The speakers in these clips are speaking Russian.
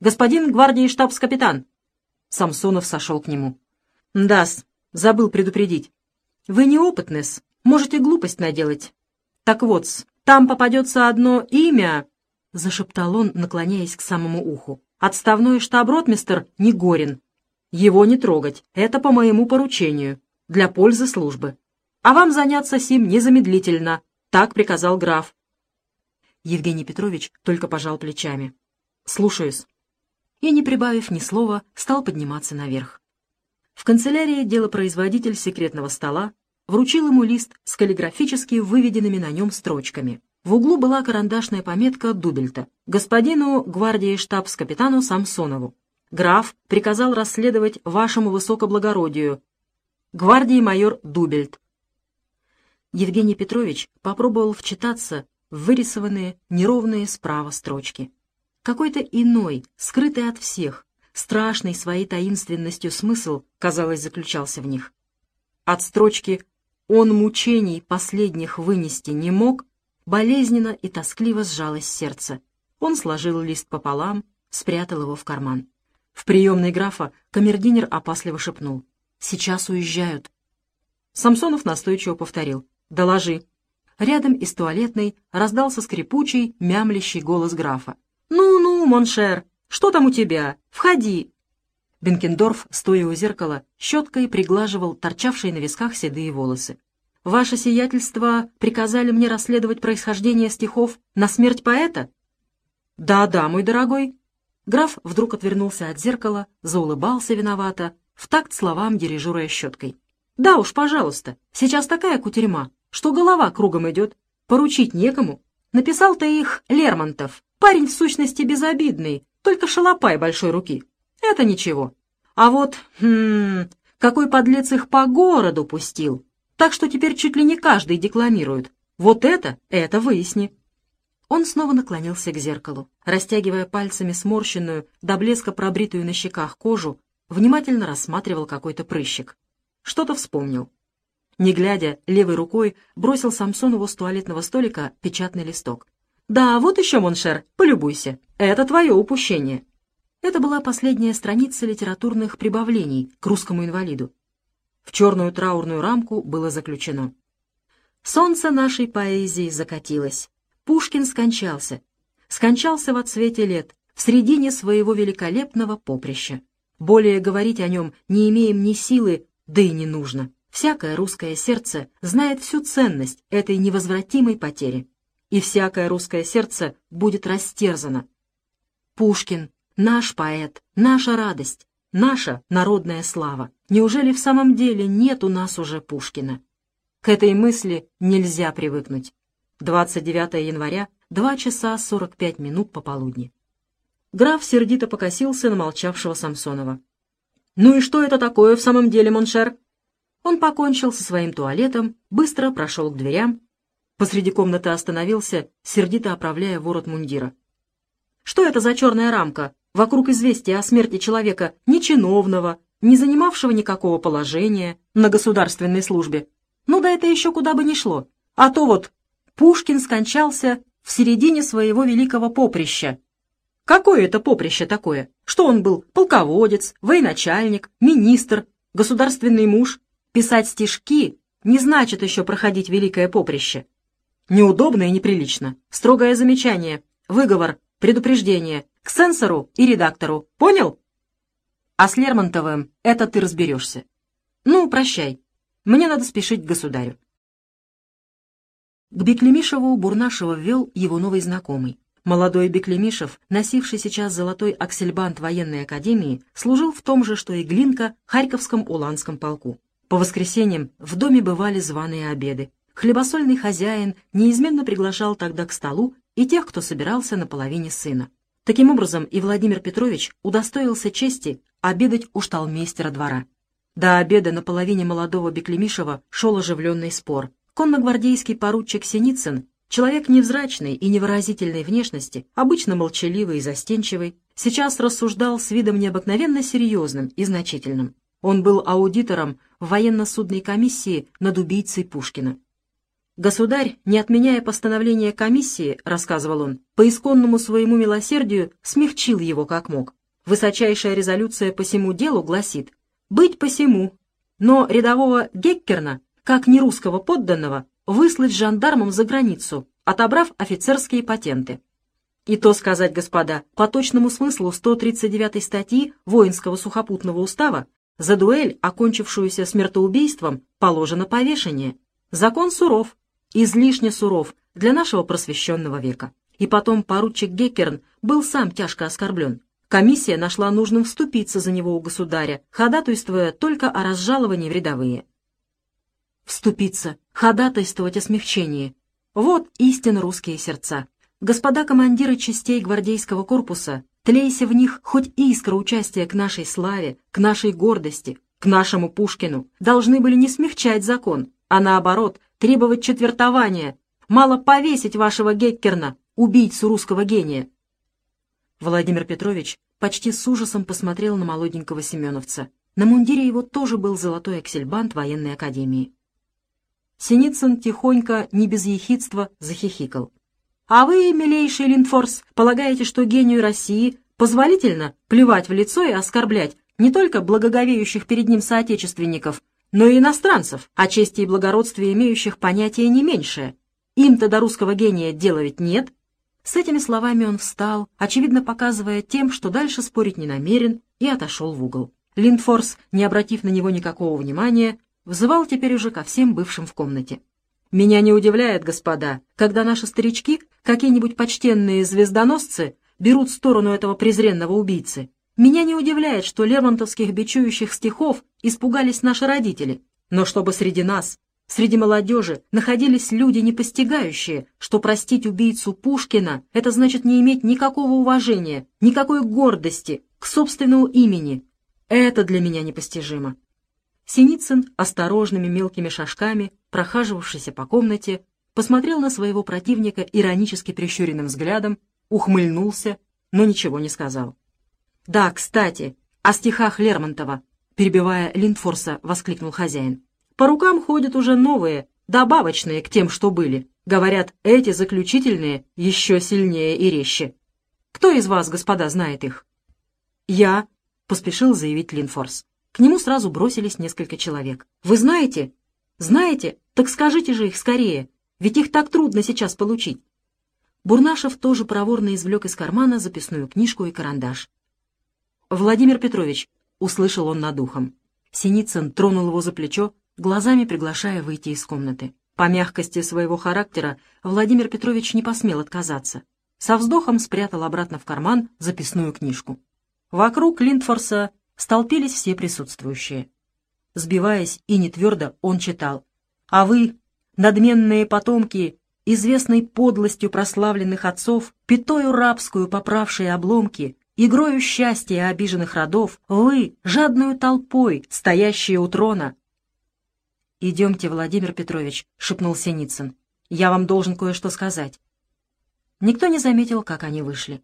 Господин гвардии штабс-капитан!» Самсонов сошел к нему. «Да-с, забыл предупредить. Вы неопытны-с, можете глупость наделать. Так вот там попадется одно имя...» — зашептал он, наклоняясь к самому уху. «Отставной штаб-ротмистер Негорин. Его не трогать, это по моему поручению, для пользы службы. А вам заняться сим незамедлительно, так приказал граф. Евгений Петрович только пожал плечами. «Слушаюсь». И, не прибавив ни слова, стал подниматься наверх. В канцелярии делопроизводитель секретного стола вручил ему лист с каллиграфически выведенными на нем строчками. В углу была карандашная пометка Дубельта «Господину гвардии штабс-капитану Самсонову. Граф приказал расследовать вашему высокоблагородию. Гвардии майор Дубельт». Евгений Петрович попробовал вчитаться вырисованные неровные справа строчки. Какой-то иной, скрытый от всех, страшный своей таинственностью смысл, казалось, заключался в них. От строчки «Он мучений последних вынести не мог» болезненно и тоскливо сжалось сердце. Он сложил лист пополам, спрятал его в карман. В приемной графа камердинер опасливо шепнул. «Сейчас уезжают». Самсонов настойчиво повторил. «Доложи». Рядом из туалетной раздался скрипучий, мямлящий голос графа. «Ну-ну, mon cher, что там у тебя? Входи!» Бенкендорф, стоя у зеркала, щеткой приглаживал торчавшие на висках седые волосы. «Ваше сиятельство приказали мне расследовать происхождение стихов на смерть поэта?» «Да-да, мой дорогой». Граф вдруг отвернулся от зеркала, заулыбался виновато, в такт словам дирижируя щеткой. «Да уж, пожалуйста, сейчас такая кутерьма что голова кругом идет. Поручить некому. Написал-то их Лермонтов. Парень в сущности безобидный, только шалопай большой руки. Это ничего. А вот, хм, какой подлец их по городу пустил. Так что теперь чуть ли не каждый декламирует. Вот это, это выясни. Он снова наклонился к зеркалу, растягивая пальцами сморщенную, до блеска пробритую на щеках кожу, внимательно рассматривал какой-то прыщик. Что-то вспомнил. Не глядя, левой рукой бросил Самсонову с туалетного столика печатный листок. «Да, вот еще, mon cher, полюбуйся. Это твое упущение». Это была последняя страница литературных прибавлений к русскому инвалиду. В черную траурную рамку было заключено. «Солнце нашей поэзии закатилось. Пушкин скончался. Скончался в отсвете лет, в середине своего великолепного поприща. Более говорить о нем не имеем ни силы, да и не нужно. Всякое русское сердце знает всю ценность этой невозвратимой потери, и всякое русское сердце будет растерзано. Пушкин, наш поэт, наша радость, наша народная слава. Неужели в самом деле нет у нас уже Пушкина? К этой мысли нельзя привыкнуть. 29 января, 2 часа 45 минут пополудни. Граф сердито покосился на молчавшего Самсонова. «Ну и что это такое в самом деле, mon cher?» Он покончил со своим туалетом, быстро прошел к дверям, посреди комнаты остановился, сердито оправляя ворот мундира. «Что это за черная рамка? Вокруг известия о смерти человека не чиновного, не занимавшего никакого положения на государственной службе. Ну да это еще куда бы ни шло. А то вот Пушкин скончался в середине своего великого поприща. Какое это поприще такое? Что он был? Полководец, военачальник, министр, государственный муж? Писать стишки не значит еще проходить великое поприще. Неудобно и неприлично. Строгое замечание, выговор, предупреждение к сенсору и редактору. Понял? А с Лермонтовым это ты разберешься. Ну, прощай. Мне надо спешить к государю. К Беклемишеву Бурнашева ввел его новый знакомый. Молодой Беклемишев, носивший сейчас золотой аксельбант военной академии, служил в том же, что и Глинка, Харьковском Уланском полку. По воскресеньям в доме бывали званые обеды. Хлебосольный хозяин неизменно приглашал тогда к столу и тех, кто собирался на половине сына. Таким образом, и Владимир Петрович удостоился чести обедать у шталмейстера двора. До обеда на половине молодого Беклемишева шел оживленный спор. Конногвардейский поручик Синицын, человек невзрачной и невыразительной внешности, обычно молчаливый и застенчивый, сейчас рассуждал с видом необыкновенно серьезным и значительным. Он был аудитором в военно-судной комиссии над убийцей Пушкина. Государь, не отменяя постановление комиссии, рассказывал он, по исконному своему милосердию смягчил его как мог. Высочайшая резолюция по всему делу гласит «быть посему», но рядового Геккерна, как нерусского подданного, выслать жандармам за границу, отобрав офицерские патенты. И то сказать, господа, по точному смыслу 139 статьи Воинского сухопутного устава за дуэль, окончившуюся смертоубийством, положено повешение. Закон суров, излишне суров для нашего просвещенного века. И потом поручик Геккерн был сам тяжко оскорблен. Комиссия нашла нужным вступиться за него у государя, ходатайствуя только о разжаловании в рядовые. Вступиться, ходатайствовать о смягчении. Вот истинно русские сердца. Господа командиры частей гвардейского корпуса, тлейся в них хоть искра участия к нашей славе, к нашей гордости, к нашему Пушкину, должны были не смягчать закон, а наоборот требовать четвертования. Мало повесить вашего Геккерна, убийцу русского гения. Владимир Петрович почти с ужасом посмотрел на молоденького семеновца. На мундире его тоже был золотой аксельбант военной академии. Синицын тихонько, не без ехидства, захихикал. «А вы, милейший Линфорс, полагаете, что гению России позволительно плевать в лицо и оскорблять не только благоговеющих перед ним соотечественников, но и иностранцев, о чести и благородстве имеющих понятие не меньшее. Им-то до русского гения дела ведь нет. С этими словами он встал, очевидно показывая тем, что дальше спорить не намерен, и отошел в угол. Линдфорс, не обратив на него никакого внимания, взывал теперь уже ко всем бывшим в комнате. «Меня не удивляет, господа, когда наши старички, какие-нибудь почтенные звездоносцы, берут сторону этого презренного убийцы. Меня не удивляет, что лермонтовских бичующих стихов испугались наши родители. Но чтобы среди нас, среди молодежи, находились люди, не постигающие, что простить убийцу Пушкина — это значит не иметь никакого уважения, никакой гордости к собственному имени. Это для меня непостижимо. Синицын, осторожными мелкими шажками, прохаживавшийся по комнате, посмотрел на своего противника иронически прищуренным взглядом, ухмыльнулся, но ничего не сказал. «Да, кстати, о стихах Лермонтова», — перебивая Линдфорса, воскликнул хозяин. «По рукам ходят уже новые, добавочные к тем, что были. Говорят, эти заключительные еще сильнее и резче. Кто из вас, господа, знает их?» «Я», — поспешил заявить Линфорс. К нему сразу бросились несколько человек. «Вы знаете? Знаете? Так скажите же их скорее, ведь их так трудно сейчас получить». Бурнашев тоже проворно извлек из кармана записную книжку и карандаш. «Владимир Петрович», — услышал он над ухом. Синицын тронул его за плечо, глазами приглашая выйти из комнаты. По мягкости своего характера Владимир Петрович не посмел отказаться. Со вздохом спрятал обратно в карман записную книжку. Вокруг Линдфорса столпились все присутствующие. Сбиваясь и не твердо, он читал. «А вы, надменные потомки, известной подлостью прославленных отцов, пятою рабскую поправшие обломки, игрою счастья обиженных родов, вы, жадную толпой, стоящие у трона. «Идемте, Владимир Петрович», — шепнул Синицын. «Я вам должен кое-что сказать». Никто не заметил, как они вышли.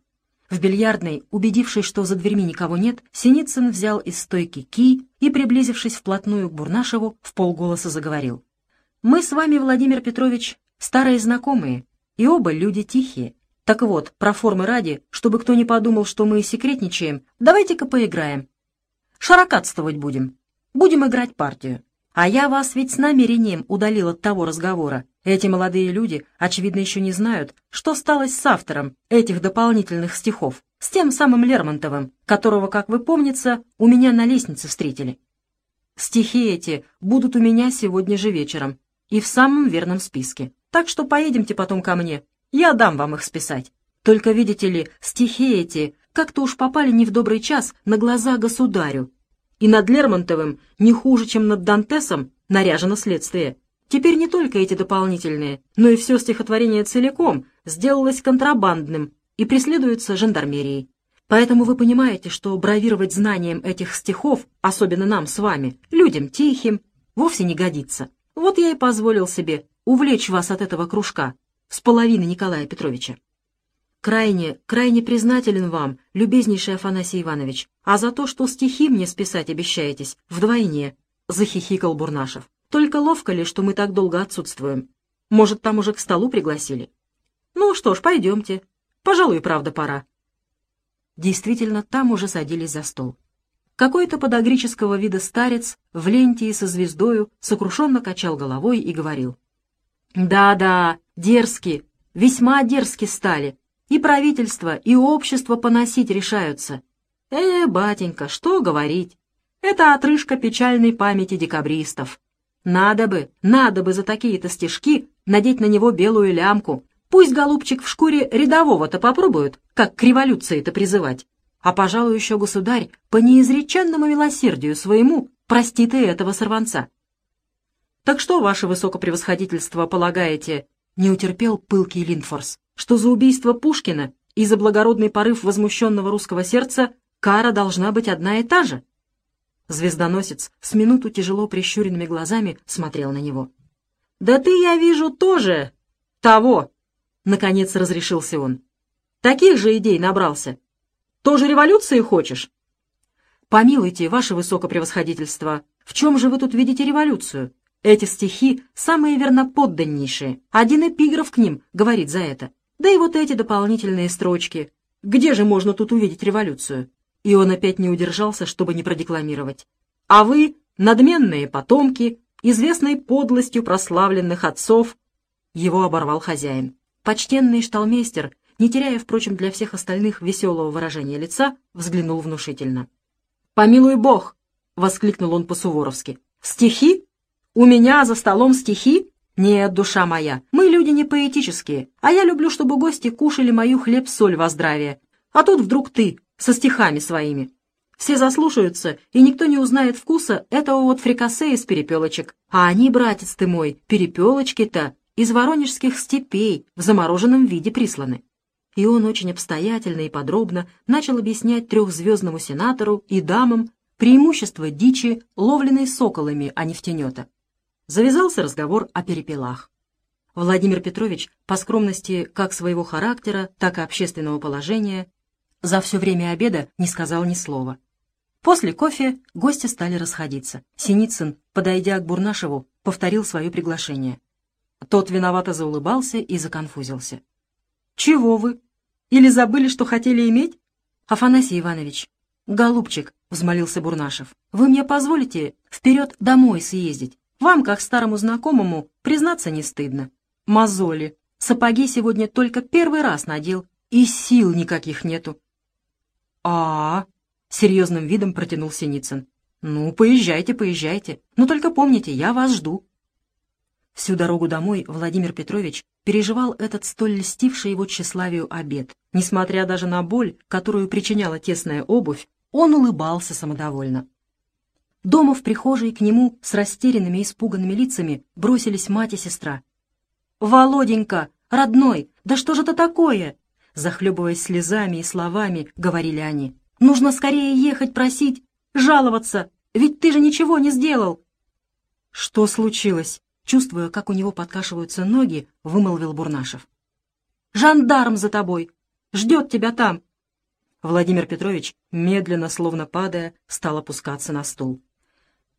В бильярдной, убедившись, что за дверьми никого нет, Синицын взял из стойки кий и, приблизившись вплотную к Бурнашеву, в полголоса заговорил. «Мы с вами, Владимир Петрович, старые знакомые, и оба люди тихие. Так вот, про формы ради, чтобы кто не подумал, что мы секретничаем, давайте-ка поиграем. Шарокатствовать будем. Будем играть партию. А я вас ведь с намерением удалил от того разговора. Эти молодые люди, очевидно, еще не знают, что стало с автором этих дополнительных стихов, с тем самым Лермонтовым, которого, как вы помнится, у меня на лестнице встретили. Стихи эти будут у меня сегодня же вечером и в самом верном списке. Так что поедемте потом ко мне, я дам вам их списать. Только, видите ли, стихи эти как-то уж попали не в добрый час на глаза государю. И над Лермонтовым не хуже, чем над Дантесом, наряжено следствие. Теперь не только эти дополнительные, но и все стихотворение целиком сделалось контрабандным и преследуется жандармерией. Поэтому вы понимаете, что бравировать знанием этих стихов, особенно нам с вами, людям тихим, вовсе не годится. Вот я и позволил себе увлечь вас от этого кружка, с половины Николая Петровича. Крайне, крайне признателен вам, любезнейший Афанасий Иванович, а за то, что стихи мне списать обещаетесь, вдвойне, — захихикал Бурнашев. Только ловко ли, что мы так долго отсутствуем? Может, там уже к столу пригласили? Ну что ж, пойдемте. Пожалуй, правда, пора. Действительно, там уже садились за стол. Какой-то подогрического вида старец в ленте и со звездою сокрушенно качал головой и говорил. «Да-да, дерзки, весьма дерзки стали. И правительство, и общество поносить решаются. Э, батенька, что говорить? Это отрыжка печальной памяти декабристов. Надо бы, надо бы за такие-то стежки надеть на него белую лямку. Пусть голубчик в шкуре рядового-то попробует, как к революции-то призывать. А, пожалуй, еще государь по неизреченному милосердию своему простит и этого сорванца. Так что, ваше высокопревосходительство, полагаете, не утерпел пылкий Линдфорс, что за убийство Пушкина и за благородный порыв возмущенного русского сердца кара должна быть одна и та же? Звездоносец с минуту тяжело прищуренными глазами смотрел на него. «Да ты, я вижу, тоже того!» — наконец разрешился он. «Таких же идей набрался. Тоже революции хочешь?» «Помилуйте, ваше высокопревосходительство, в чем же вы тут видите революцию? Эти стихи самые верноподданнейшие. Один эпиграф к ним говорит за это. Да и вот эти дополнительные строчки. Где же можно тут увидеть революцию?» И он опять не удержался, чтобы не продекламировать. «А вы, надменные потомки, известной подлостью прославленных отцов...» Его оборвал хозяин. Почтенный шталмейстер не теряя, впрочем, для всех остальных веселого выражения лица, взглянул внушительно. «Помилуй бог!» — воскликнул он по-суворовски. «Стихи? У меня за столом стихи? Нет, душа моя, мы люди не поэтические, а я люблю, чтобы гости кушали мою хлеб-соль во здравие. А тут вдруг ты, со стихами своими. Все заслушаются, и никто не узнает вкуса этого вот фрикасе из перепелочек. А они, братец ты мой, перепелочки-то из воронежских степей в замороженном виде присланы и он очень обстоятельно и подробно начал объяснять трехзвездному сенатору и дамам преимущество дичи, ловленной соколами, а не нефтенета. Завязался разговор о перепелах. Владимир Петрович, по скромности как своего характера, так и общественного положения, за все время обеда не сказал ни слова. После кофе гости стали расходиться. Синицын, подойдя к Бурнашеву, повторил свое приглашение. Тот виновато заулыбался и законфузился. «Чего вы? Или забыли, что хотели иметь?» «Афанасий Иванович, голубчик», — взмолился Бурнашев, — «вы мне позволите вперед домой съездить? Вам, как старому знакомому, признаться не стыдно. Мозоли. Сапоги сегодня только первый раз надел, и сил никаких нету». «А-а-а», — серьезным видом протянул Синицын. «Ну, поезжайте, поезжайте. Но только помните, я вас жду». Всю дорогу домой Владимир Петрович переживал этот столь льстивший его тщеславию обед. Несмотря даже на боль, которую причиняла тесная обувь, он улыбался самодовольно. Дома в прихожей к нему с растерянными и испуганными лицами бросились мать и сестра. «Володенька, родной, да что же это такое?» Захлебываясь слезами и словами, говорили они. «Нужно скорее ехать просить, жаловаться, ведь ты же ничего не сделал!» «Что случилось?» Чувствуя, как у него подкашиваются ноги, вымолвил Бурнашев. «Жандарм за тобой! Ждет тебя там!» Владимир Петрович, медленно, словно падая, стал опускаться на стул.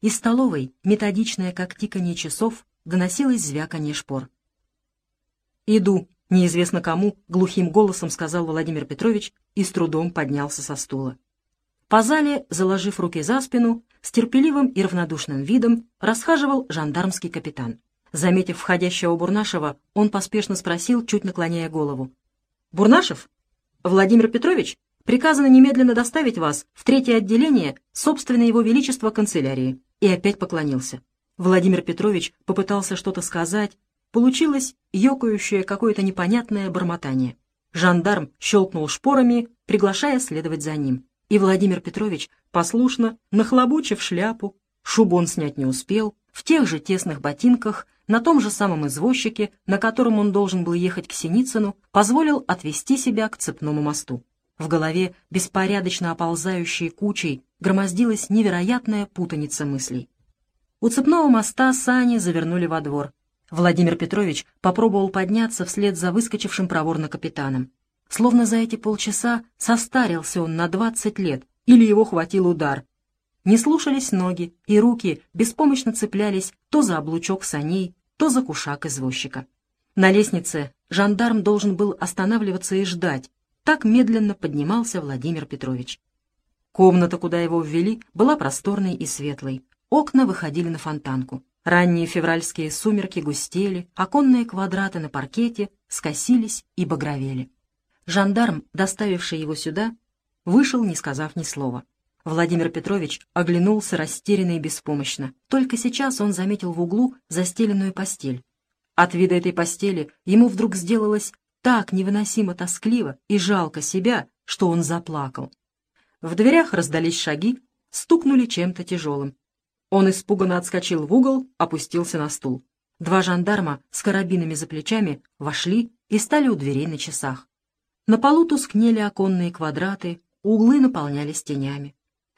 Из столовой, методичное, как тиканье часов, доносилось звяканье шпор. «Иду», — неизвестно кому, глухим голосом сказал Владимир Петрович и с трудом поднялся со стула. По зале, заложив руки за спину, с терпеливым и равнодушным видом расхаживал жандармский капитан. Заметив входящего Бурнашева, он поспешно спросил, чуть наклоняя голову. «Бурнашев? Владимир Петрович? Приказано немедленно доставить вас в третье отделение собственной его величества канцелярии». И опять поклонился. Владимир Петрович попытался что-то сказать. Получилось ёкающее какое-то непонятное бормотание. Жандарм щелкнул шпорами, приглашая следовать за ним и Владимир Петрович, послушно, нахлобучив шляпу, шубу он снять не успел, в тех же тесных ботинках, на том же самом извозчике, на котором он должен был ехать к Синицыну, позволил отвести себя к цепному мосту. В голове, беспорядочно оползающей кучей, громоздилась невероятная путаница мыслей. У цепного моста сани завернули во двор. Владимир Петрович попробовал подняться вслед за выскочившим проворно капитаном. Словно за эти полчаса состарился он на двадцать лет, или его хватил удар. Не слушались ноги, и руки беспомощно цеплялись то за облучок саней, то за кушак извозчика. На лестнице жандарм должен был останавливаться и ждать. Так медленно поднимался Владимир Петрович. Комната, куда его ввели, была просторной и светлой. Окна выходили на фонтанку. Ранние февральские сумерки густели, оконные квадраты на паркете скосились и багровели. Жандарм, доставивший его сюда, вышел, не сказав ни слова. Владимир Петрович оглянулся растерянно и беспомощно. Только сейчас он заметил в углу застеленную постель. От вида этой постели ему вдруг сделалось так невыносимо тоскливо и жалко себя, что он заплакал. В дверях раздались шаги, стукнули чем-то тяжелым. Он испуганно отскочил в угол, опустился на стул. Два жандарма с карабинами за плечами вошли и стали у дверей на часах. На полу тускнели оконные квадраты, углы наполнялись тенями.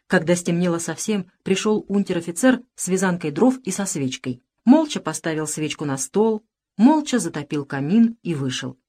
Когда стемнело совсем, пришел унтер-офицер с вязанкой дров и со свечкой. Молча поставил свечку на стол, молча затопил камин и вышел.